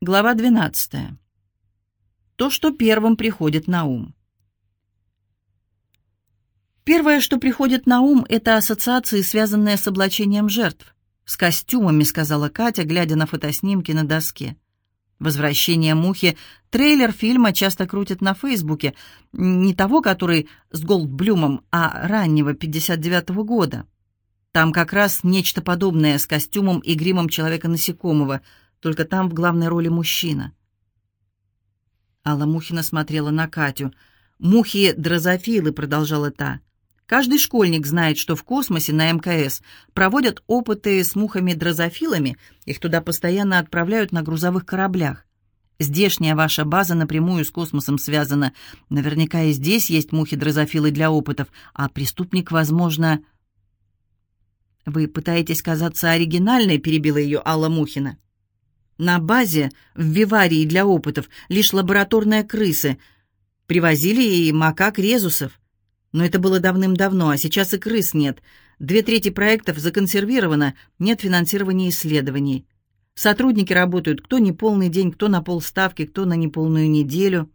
Глава 12. То, что первым приходит на ум. Первое, что приходит на ум, это ассоциации, связанные с облачением жертв. «С костюмами», — сказала Катя, глядя на фотоснимки на доске. «Возвращение мухи» — трейлер фильма часто крутят на Фейсбуке. Не того, который с Голдблюмом, а раннего, 59-го года. Там как раз нечто подобное с костюмом и гримом человека-насекомого — только там в главной роли мужчина. Алла Мухина смотрела на Катю. «Мухи — дрозофилы», — продолжала та. «Каждый школьник знает, что в космосе на МКС проводят опыты с мухами-дрозофилами, их туда постоянно отправляют на грузовых кораблях. Здешняя ваша база напрямую с космосом связана. Наверняка и здесь есть мухи-дрозофилы для опытов, а преступник, возможно...» «Вы пытаетесь казаться оригинальной?» — перебила ее Алла Мухина. На базе в виварии для опытов лишь лабораторные крысы. Привозили и макак-резусов. Но это было давным-давно, а сейчас и крыс нет. Две трети проектов законсервировано, нет финансирования исследований. Сотрудники работают кто не полный день, кто на полставки, кто на неполную неделю.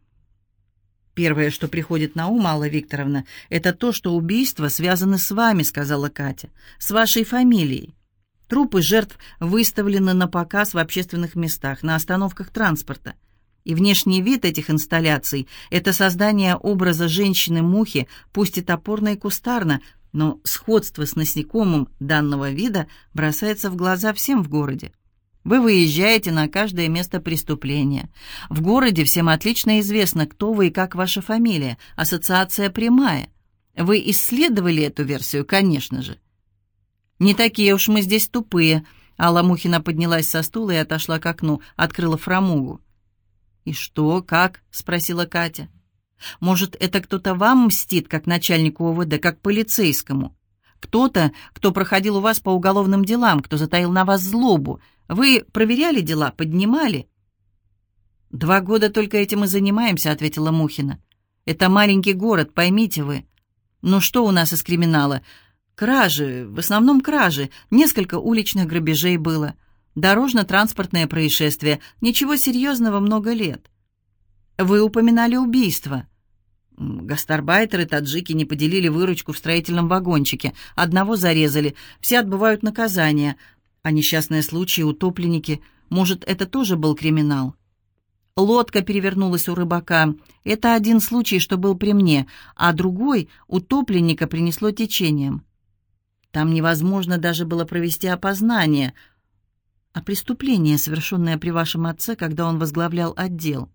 Первое, что приходит на ум, Алла Викторовна, это то, что убийства связаны с вами, сказала Катя, с вашей фамилией. Трупы жертв выставлены на показ в общественных местах, на остановках транспорта. И внешний вид этих инсталляций – это создание образа женщины-мухи, пусть и топорно и кустарно, но сходство с насекомым данного вида бросается в глаза всем в городе. Вы выезжаете на каждое место преступления. В городе всем отлично известно, кто вы и как ваша фамилия. Ассоциация прямая. Вы исследовали эту версию, конечно же. «Не такие уж мы здесь тупые», — Алла Мухина поднялась со стула и отошла к окну, открыла фрамугу. «И что, как?» — спросила Катя. «Может, это кто-то вам мстит, как начальнику ОВД, как полицейскому? Кто-то, кто проходил у вас по уголовным делам, кто затаил на вас злобу. Вы проверяли дела, поднимали?» «Два года только этим и занимаемся», — ответила Мухина. «Это маленький город, поймите вы. Ну что у нас из криминала? Кражи, в основном кражи, несколько уличных грабежей было. Дорожно-транспортное происшествие, ничего серьезного много лет. Вы упоминали убийство. Гастарбайтеры, таджики не поделили выручку в строительном вагончике. Одного зарезали, все отбывают наказание. А несчастные случаи, утопленники, может, это тоже был криминал? Лодка перевернулась у рыбака. Это один случай, что был при мне, а другой утопленника принесло течением. Там невозможно даже было провести опознание. А преступление, совершенное при вашем отце, когда он возглавлял отдел.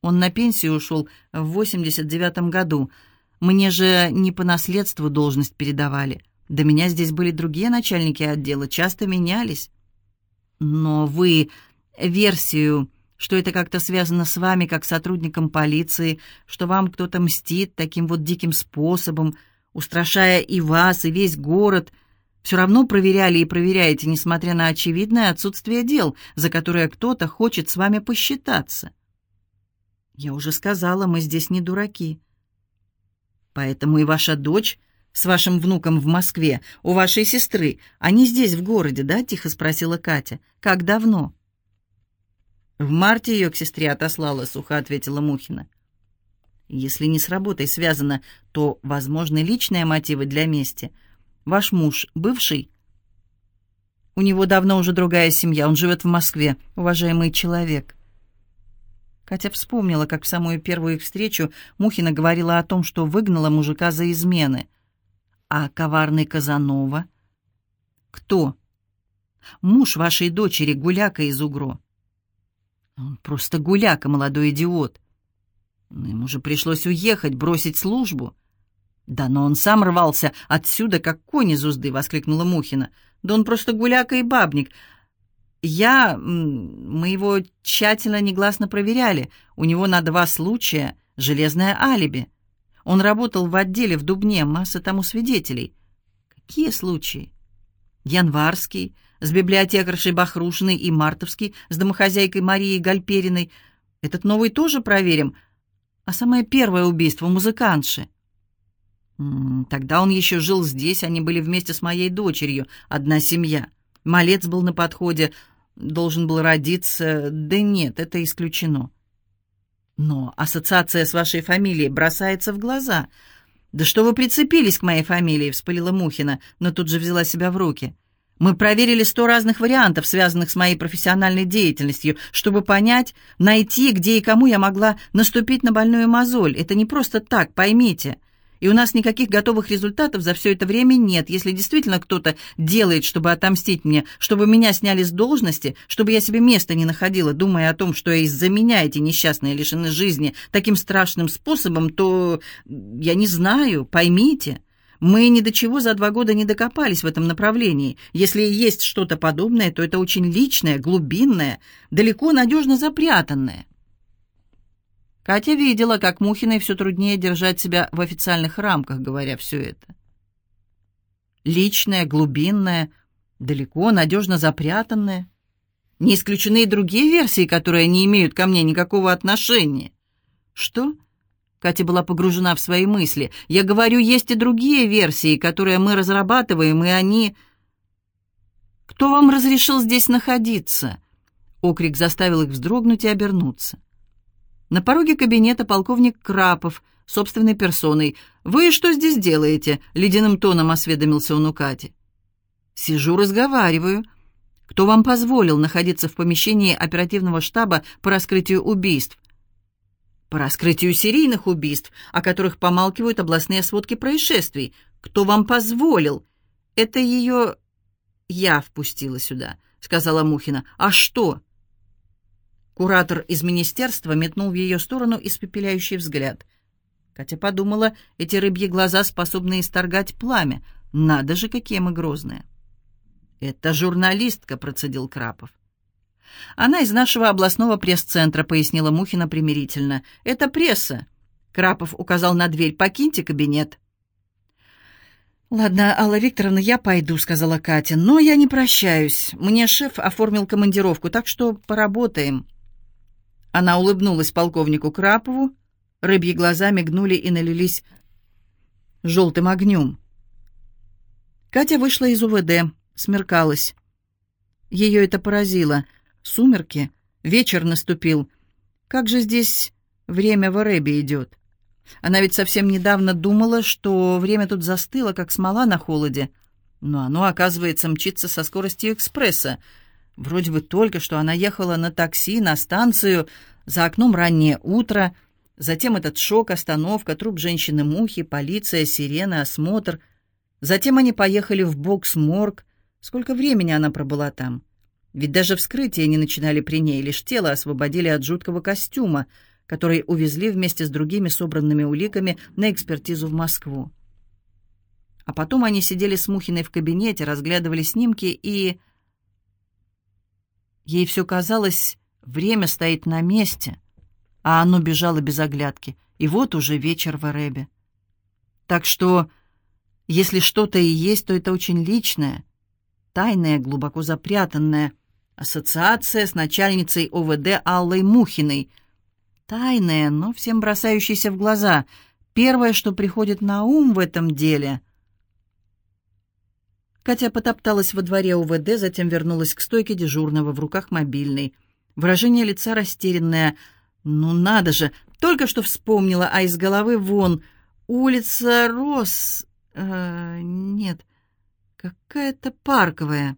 Он на пенсию ушел в 89-м году. Мне же не по наследству должность передавали. До меня здесь были другие начальники отдела, часто менялись. Но вы версию, что это как-то связано с вами, как сотрудником полиции, что вам кто-то мстит таким вот диким способом, устрашая и вас, и весь город, все равно проверяли и проверяете, несмотря на очевидное отсутствие дел, за которое кто-то хочет с вами посчитаться. Я уже сказала, мы здесь не дураки. Поэтому и ваша дочь с вашим внуком в Москве, у вашей сестры, они здесь, в городе, да?» — тихо спросила Катя. «Как давно?» «В марте ее к сестре отослала», — сухо ответила Мухина. Если не с работой связано, то возможны личные мотивы для мести. Ваш муж бывший? У него давно уже другая семья, он живет в Москве, уважаемый человек. Катя вспомнила, как в самую первую их встречу Мухина говорила о том, что выгнала мужика за измены. А коварный Казанова? Кто? Муж вашей дочери, гуляка из Угро. Он просто гуляка, молодой идиот. Но ему же пришлось уехать, бросить службу. «Да но он сам рвался отсюда, как конь из узды!» — воскликнула Мухина. «Да он просто гуляка и бабник. Я... Мы его тщательно негласно проверяли. У него на два случая железное алиби. Он работал в отделе в Дубне, масса тому свидетелей. Какие случаи? Январский, с библиотекаршей Бахрушиной и Мартовский, с домохозяйкой Марией Гальпериной. Этот новый тоже проверим, а самое первое убийство музыкантши. Тогда он еще жил здесь, они были вместе с моей дочерью, одна семья. Малец был на подходе. должен был родиться... Да нет, это исключено. Но ассоциация с вашей фамилией бросается в глаза. «Да что вы прицепились к моей фамилии?» — вспылила Мухина, но тут же взяла себя в руки. Мы проверили сто разных вариантов, связанных с моей профессиональной деятельностью, чтобы понять, найти, где и кому я могла наступить на больную мозоль. Это не просто так, поймите. И у нас никаких готовых результатов за все это время нет. Если действительно кто-то делает, чтобы отомстить мне, чтобы меня сняли с должности, чтобы я себе места не находила, думая о том, что из-за меня эти несчастные лишены жизни таким страшным способом, то я не знаю, поймите». Мы ни до чего за два года не докопались в этом направлении. Если и есть что-то подобное, то это очень личное, глубинное, далеко надежно запрятанное. Катя видела, как Мухиной все труднее держать себя в официальных рамках, говоря все это. Личное, глубинное, далеко, надежно запрятанное. Не исключены и другие версии, которые не имеют ко мне никакого отношения. Что? Катя была погружена в свои мысли. «Я говорю, есть и другие версии, которые мы разрабатываем, и они...» «Кто вам разрешил здесь находиться?» Окрик заставил их вздрогнуть и обернуться. На пороге кабинета полковник Крапов, собственной персоной. «Вы что здесь делаете?» — ледяным тоном осведомился он у Кати. «Сижу, разговариваю. Кто вам позволил находиться в помещении оперативного штаба по раскрытию убийств? По раскрытию серийных убийств, о которых помалкивают областные сводки происшествий. Кто вам позволил? Это ее... Я впустила сюда, сказала Мухина. А что? Куратор из министерства метнул в ее сторону испепеляющий взгляд. Катя подумала, эти рыбьи глаза способны исторгать пламя. Надо же, какие мы грозные. «Это журналистка», — процедил Крапов. «Она из нашего областного пресс-центра», — пояснила Мухина примирительно. «Это пресса». Крапов указал на дверь. «Покиньте кабинет». «Ладно, Алла Викторовна, я пойду», — сказала Катя. «Но я не прощаюсь. Мне шеф оформил командировку, так что поработаем». Она улыбнулась полковнику Крапову. Рыбьи глаза мигнули и налились желтым огнем. Катя вышла из УВД, смеркалась. Ее это поразило. Сумерки, вечер наступил. Как же здесь время в Аребе идет? Она ведь совсем недавно думала, что время тут застыло, как смола на холоде. Но оно, оказывается, мчится со скоростью экспресса. Вроде бы только что она ехала на такси на станцию, за окном раннее утро, затем этот шок, остановка, труп женщины-мухи, полиция, сирена, осмотр. Затем они поехали в бокс-морг. Сколько времени она пробыла там? Ведь даже вскрытие не начинали при ней, лишь тело освободили от жуткого костюма, который увезли вместе с другими собранными уликами на экспертизу в Москву. А потом они сидели с Мухиной в кабинете, разглядывали снимки, и... Ей все казалось, время стоит на месте, а оно бежало без оглядки, и вот уже вечер в Эребе. Так что, если что-то и есть, то это очень личное, тайное, глубоко запрятанное — Ассоциация с начальницей ОВД Аллой Мухиной. Тайная, но всем бросающаяся в глаза. Первое, что приходит на ум в этом деле. Катя потопталась во дворе УВД, затем вернулась к стойке дежурного, в руках мобильный. Выражение лица растерянное. «Ну надо же! Только что вспомнила, а из головы вон. Улица Рос... Э, нет, какая-то парковая».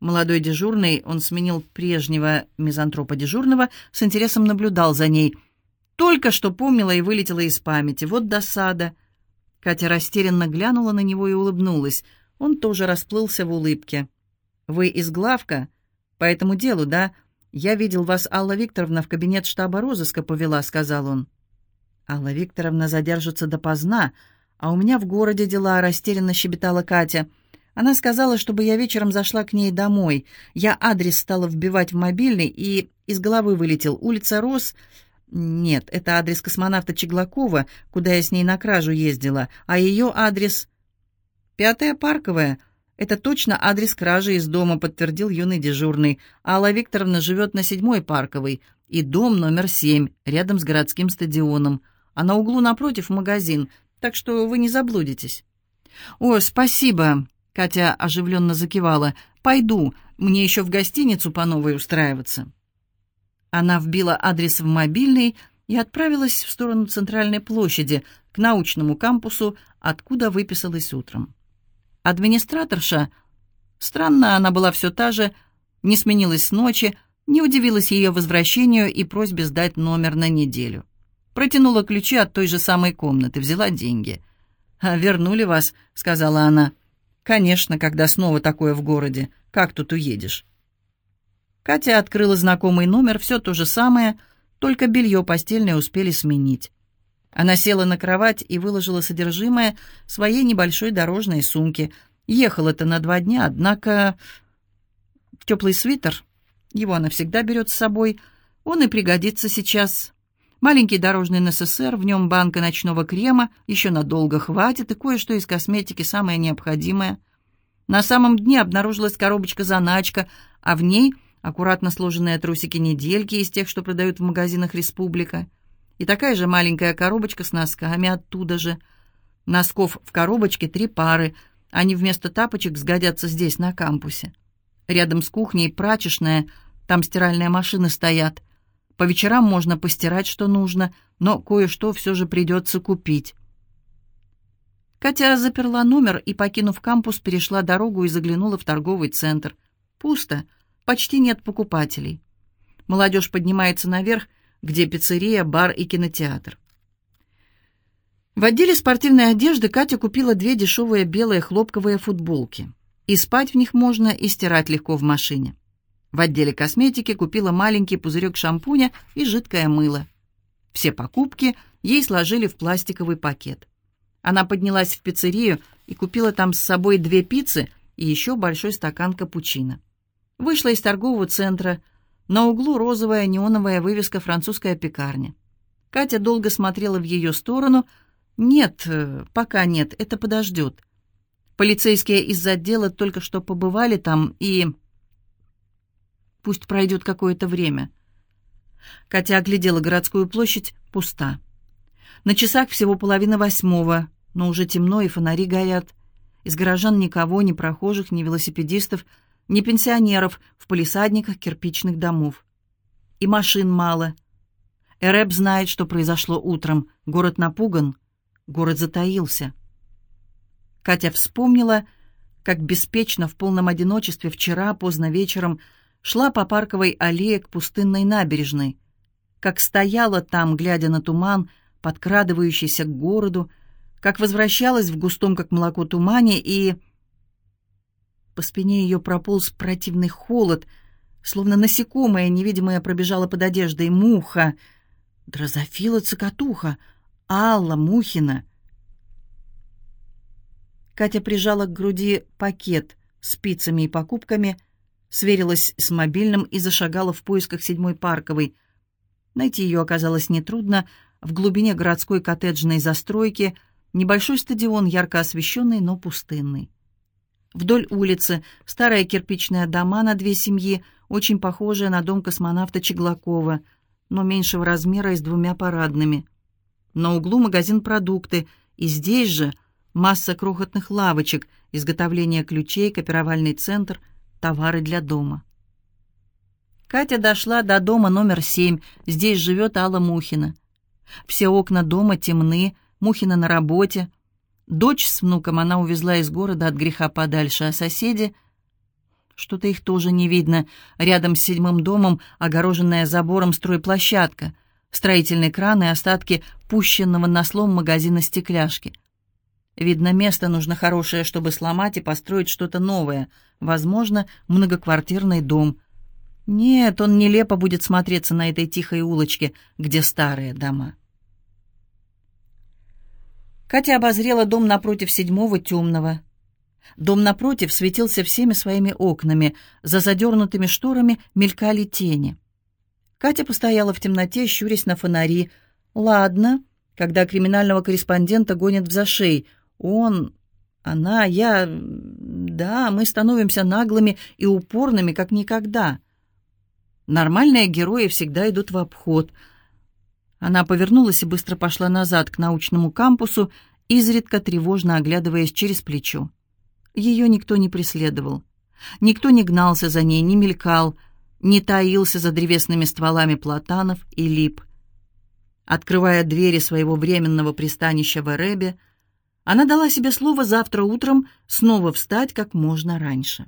Молодой дежурный, он сменил прежнего мизантропа дежурного, с интересом наблюдал за ней. Только что помнила и вылетела из памяти. Вот досада. Катя растерянно глянула на него и улыбнулась. Он тоже расплылся в улыбке. «Вы из главка? По этому делу, да? Я видел вас, Алла Викторовна, в кабинет штаба розыска повела», — сказал он. «Алла Викторовна задержится допоздна, а у меня в городе дела», — растерянно щебетала Катя. Она сказала, чтобы я вечером зашла к ней домой. Я адрес стала вбивать в мобильный, и из головы вылетел улица Рос. Нет, это адрес космонавта Чеглакова, куда я с ней на кражу ездила, а ее адрес... Пятая Парковая. Это точно адрес кражи из дома, подтвердил юный дежурный. Алла Викторовна живет на седьмой Парковой, и дом номер семь, рядом с городским стадионом. А на углу напротив магазин, так что вы не заблудитесь. «О, спасибо!» Катя оживленно закивала. «Пойду, мне еще в гостиницу по новой устраиваться». Она вбила адрес в мобильный и отправилась в сторону центральной площади, к научному кампусу, откуда выписалась утром. Администраторша, странно, она была все та же, не сменилась с ночи, не удивилась ее возвращению и просьбе сдать номер на неделю. Протянула ключи от той же самой комнаты, взяла деньги. «А вернули вас», — сказала она. «Конечно, когда снова такое в городе. Как тут уедешь?» Катя открыла знакомый номер, все то же самое, только белье постельное успели сменить. Она села на кровать и выложила содержимое своей небольшой дорожной сумки. Ехала-то на два дня, однако... Теплый свитер, его она всегда берет с собой, он и пригодится сейчас. Маленький дорожный НССР, в нем банка ночного крема, еще надолго хватит, и кое-что из косметики самое необходимое. На самом дне обнаружилась коробочка-заначка, а в ней аккуратно сложенные трусики-недельки из тех, что продают в магазинах «Республика». И такая же маленькая коробочка с носками оттуда же. Носков в коробочке три пары, они вместо тапочек сгодятся здесь, на кампусе. Рядом с кухней прачечная, там стиральные машины стоят. По вечерам можно постирать, что нужно, но кое-что все же придется купить. Катя заперла номер и, покинув кампус, перешла дорогу и заглянула в торговый центр. Пусто, почти нет покупателей. Молодежь поднимается наверх, где пиццерия, бар и кинотеатр. В отделе спортивной одежды Катя купила две дешевые белые хлопковые футболки. И спать в них можно, и стирать легко в машине. В отделе косметики купила маленький пузырек шампуня и жидкое мыло. Все покупки ей сложили в пластиковый пакет. Она поднялась в пиццерию и купила там с собой две пиццы и еще большой стакан капучино. Вышла из торгового центра. На углу розовая неоновая вывеска «Французская пекарня». Катя долго смотрела в ее сторону. «Нет, э, пока нет, это подождет». Полицейские из отдела только что побывали там и... Пусть пройдет какое-то время. Катя оглядела городскую площадь, пуста. На часах всего половина восьмого, но уже темно и фонари горят. Из горожан никого, ни прохожих, ни велосипедистов, ни пенсионеров в полисадниках кирпичных домов. И машин мало. Эреб знает, что произошло утром. Город напуган, город затаился. Катя вспомнила, как беспечно в полном одиночестве вчера поздно вечером шла по парковой аллее к пустынной набережной, как стояла там, глядя на туман, подкрадывающийся к городу, как возвращалась в густом, как молоко, тумане, и... По спине ее прополз противный холод, словно насекомое невидимое пробежало под одеждой. Муха, дрозофила цикатуха, Алла Мухина. Катя прижала к груди пакет с пиццами и покупками — сверилась с мобильным и зашагала в поисках седьмой парковой. Найти ее оказалось нетрудно. В глубине городской коттеджной застройки небольшой стадион, ярко освещенный, но пустынный. Вдоль улицы старая кирпичная дома на две семьи, очень похожая на дом космонавта Чеглакова, но меньшего размера и с двумя парадными. На углу магазин продукты, и здесь же масса крохотных лавочек, изготовление ключей, копировальный центр, товары для дома. Катя дошла до дома номер семь. Здесь живет Алла Мухина. Все окна дома темны, Мухина на работе. Дочь с внуком она увезла из города от греха подальше, а соседи... Что-то их тоже не видно. Рядом с седьмым домом, огороженная забором стройплощадка, строительный кран и остатки пущенного на слом магазина стекляшки. Видно, место нужно хорошее, чтобы сломать и построить что-то новое. Возможно, многоквартирный дом. Нет, он нелепо будет смотреться на этой тихой улочке, где старые дома. Катя обозрела дом напротив седьмого темного. Дом напротив светился всеми своими окнами. За задернутыми шторами мелькали тени. Катя постояла в темноте, щурясь на фонари. «Ладно, когда криминального корреспондента гонят в зашей», он, она, я... Да, мы становимся наглыми и упорными, как никогда. Нормальные герои всегда идут в обход. Она повернулась и быстро пошла назад к научному кампусу, изредка тревожно оглядываясь через плечо. Ее никто не преследовал. Никто не гнался за ней, не мелькал, не таился за древесными стволами платанов и лип. Открывая двери своего временного пристанища в Эребе, она дала себе слово завтра утром снова встать как можно раньше.